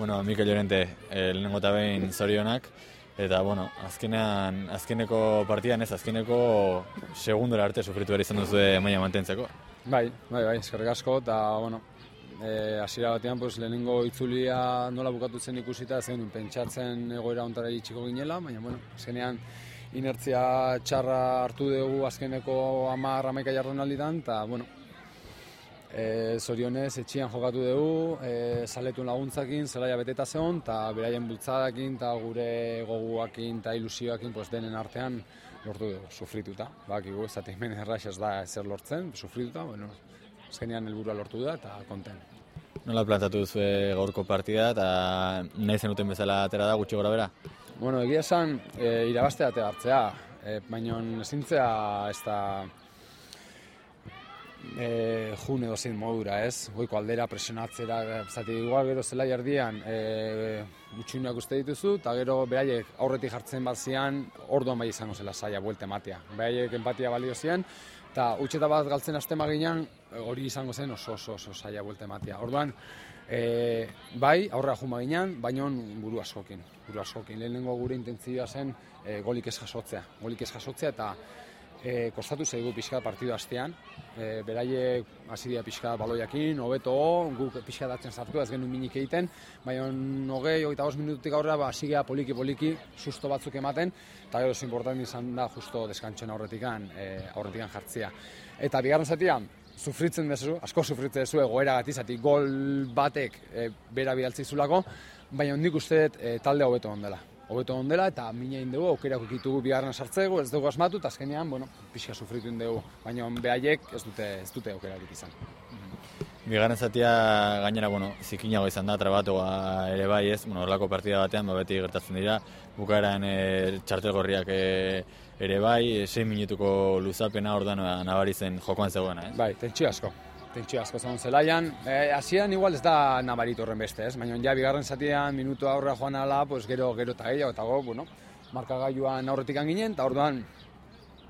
Bueno, Mikel Llorente, eh, lehenengo eta behin zorionak, eta, bueno, azkenean, azkeneko partidan ez, azkeneko segundora arte sufritu behar izan duzu maila mantentzeko. Bai, bai, bai, eskerrik asko, eta, bueno, e, hasiera batean, pues, lehenengo itzulia nola bukatu zen ikusita, zen pentsatzen egoera ontara itxiko ginela, baina, bueno, azkenean, inertzia txarra hartu dugu azkeneko amar amaika jarron alditan, eta, bueno, e, zorionez etxian jokatu dugu, e, saletun laguntzakin, zelaia beteta zeon, eta beraien bultzadakin, eta gure goguakin, eta ilusioakin, pues, denen artean lortu dugu, sufrituta. Bakigu, ez zatik hemen erraix ez da zer lortzen, sufrituta, bueno, azkenean helburua lortu da, eta konten. Nola plantatu duzu gaurko partida, eta nahi zenuten bezala atera da, gutxi gora bera? Bueno, egia esan, e, irabazte hartzea, e, baina ezintzea ez da e, jun edo zein modura, ez? Goiko aldera presionatzera, zati igual gero zela jardian e, utxunak uste dituzu, eta gero beraiek aurretik jartzen bat zian, orduan bai izango zela saia buelte matea. Beraiek empatia balio zian, eta utxeta bat galtzen azte maginan, hori izango zen oso oso oso saia buelte matea. Orduan, e, bai, aurra juma ginean, baina buru askokin. Buru askokin, lehenengo gure intentzioa zen e, golik ez jasotzea. Golik ez jasotzea eta e, kostatu zaigu pixka partidu astean. E, beraie hasi dira pixka baloiakin, hobeto guk pixka datzen sartu, ez genuen minik egiten, baina hogei, hogeita bost minututik aurrera, ba, sigea poliki-poliki, susto batzuk ematen, eta gero importanti izan da justo deskantxen aurretikan, e, aurretikan jartzea. Eta bigarren zatia, sufritzen dezu, asko sufritzen dezu egoera gati, zati gol batek e, bera bidaltzi zulako, baina nik uste e, talde hobeto ondela hobeto ondela eta mina dugu, aukerak ukitugu bigarren sartzego, ez dugu asmatu, eta azkenean, bueno, pixka sufritu dugu, baina behaiek ez dute, ez dute aukerarik izan. Bigarren zatia gainera, bueno, zikinago izan da, trabatoa ere bai ez, bueno, orlako partida batean, ba, beti gertatzen dira, bukaeran e, txartel gorriak e, ere bai, 6 minutuko luzapena ordan nabari zen jokoan zegoena, ez? Bai, tentsio asko, tentsio asko zen zelaian. E, hasieran igual ez da nabaritu horren beste, ez? Baina ja bigarren zatian minutu aurra joan ala, pues gero gero ta gehiago eta go, bueno, markagailuan aurretik ginen ta orduan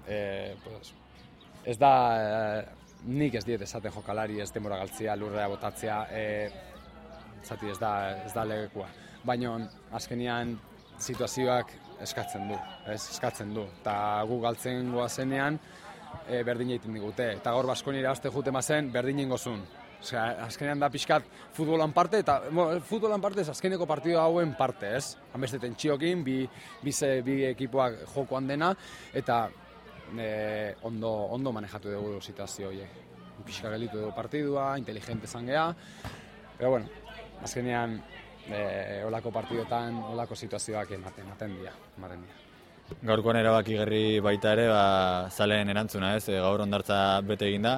eh pues ez da e, nik ez diet esaten jokalari ez demora galtzia lurrea botatzea e, zati ez da ez da legekua. Baina azkenian situazioak eskatzen du, ez? Eskatzen du. Ta gu galtzen goazenean e, berdin egiten digute. Eta gaur Baskoni irabazte jute mazen, berdin ingozun. Osea, azkenean da pixkat futbolan parte, eta bueno, futbolan parte ez azkeneko partido hauen parte, ez? Hanbeste tentxiokin, bi, bi, ze, bi ekipoak jokoan dena, eta e, ondo, ondo manejatu dugu situazio horiek. Pixka gelitu dugu partidua, inteligente zangea, pero bueno, azkenean e, olako partidotan, olako situazioak ematen, ematen dira, ematen dira. Gaurkoan erabaki gerri baita ere, ba, zalen erantzuna ez, e, gaur ondartza bete egin da,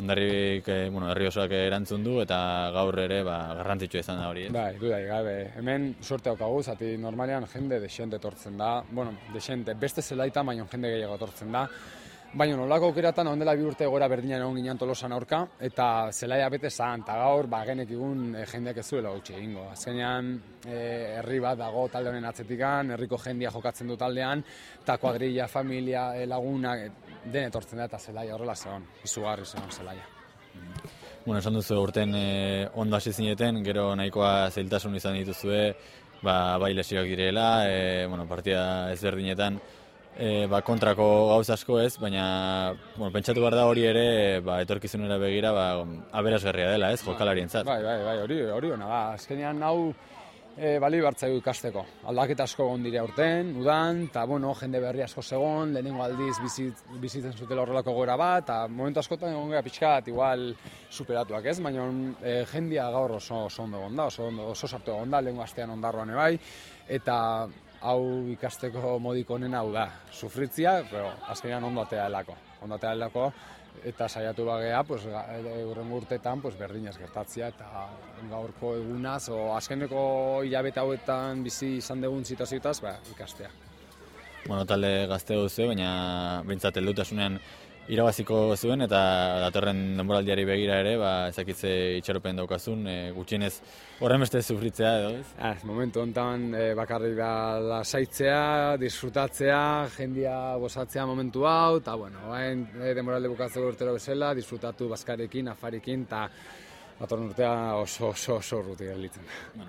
ondarrik, e, bueno, herri osoak erantzun du, eta gaur ere, ba, garrantzitsu izan da hori, ez? Bai, du gabe, hemen sorte haukagu, zati normalean jende desente tortzen da, bueno, desente, beste zelaita, baina jende gehiago tortzen da, Baina nolako aukeratan ondela bi urte gora berdina egon ginen tolosan aurka, eta zelaia bete zan, eta gaur ba, egun e, jendeak ez zuela gutxi egingo. Azkenean eh, herri bat dago talde honen atzetikan, herriko jendia jokatzen du taldean, eta kuadrilla, familia, e, lagunak, den etortzen da eta zelaia horrela zegoen, izugarri zegoen zelaia. Bueno, esan duzu urten e, ondo hasi zineten, gero nahikoa zeltasun izan dituzue, ba, bai lesioak direla, e, bueno, partida ezberdinetan, e, ba, kontrako gauz asko ez, baina bueno, pentsatu behar da hori ere ba, etorkizunera begira ba, aberazgarria dela ez, jokalarien zat. Bai, bai, bai, hori, hori hona da, azkenean hau e, bali bartzaigu ikasteko. Aldaketa asko gondire urten, udan, eta bueno, jende berri asko segon, lehenengo aldiz bizit, bizitzen zutela horrelako gora bat, eta momentu askotan egon gara pixkat, igual superatuak ez, baina e, jendia gaur oso, oso ondo gonda, oso, oso sartu gonda, lehenko astean ondarroan ebai, eta hau ikasteko modiko onena hau da. Sufritzia, pero azkenean ondo atea helako. Ondo atea helako, eta saiatu bagea, pues, urren urtetan, pues, berdinaz gertatzia, eta gaurko egunaz, o azkeneko hilabete hauetan bizi izan dugun situazioetaz, ba, ikastea. Bueno, talde gazte duzu, baina bintzat eldutasunean irabaziko zuen eta datorren denboraldiari begira ere, ba, ezakitze itxaropen daukazun, e, gutxienez horren beste sufritzea edo, ez? Ah, momentu honetan e, bakarrik da lasaitzea, disfrutatzea, jendia bosatzea momentu hau, eta bueno, hain e, denboraldi bukatzeko urtero bezala, disfrutatu bazkarekin, afarikin, eta datorren urtea oso, oso, oso urruti gelitzen. Bueno,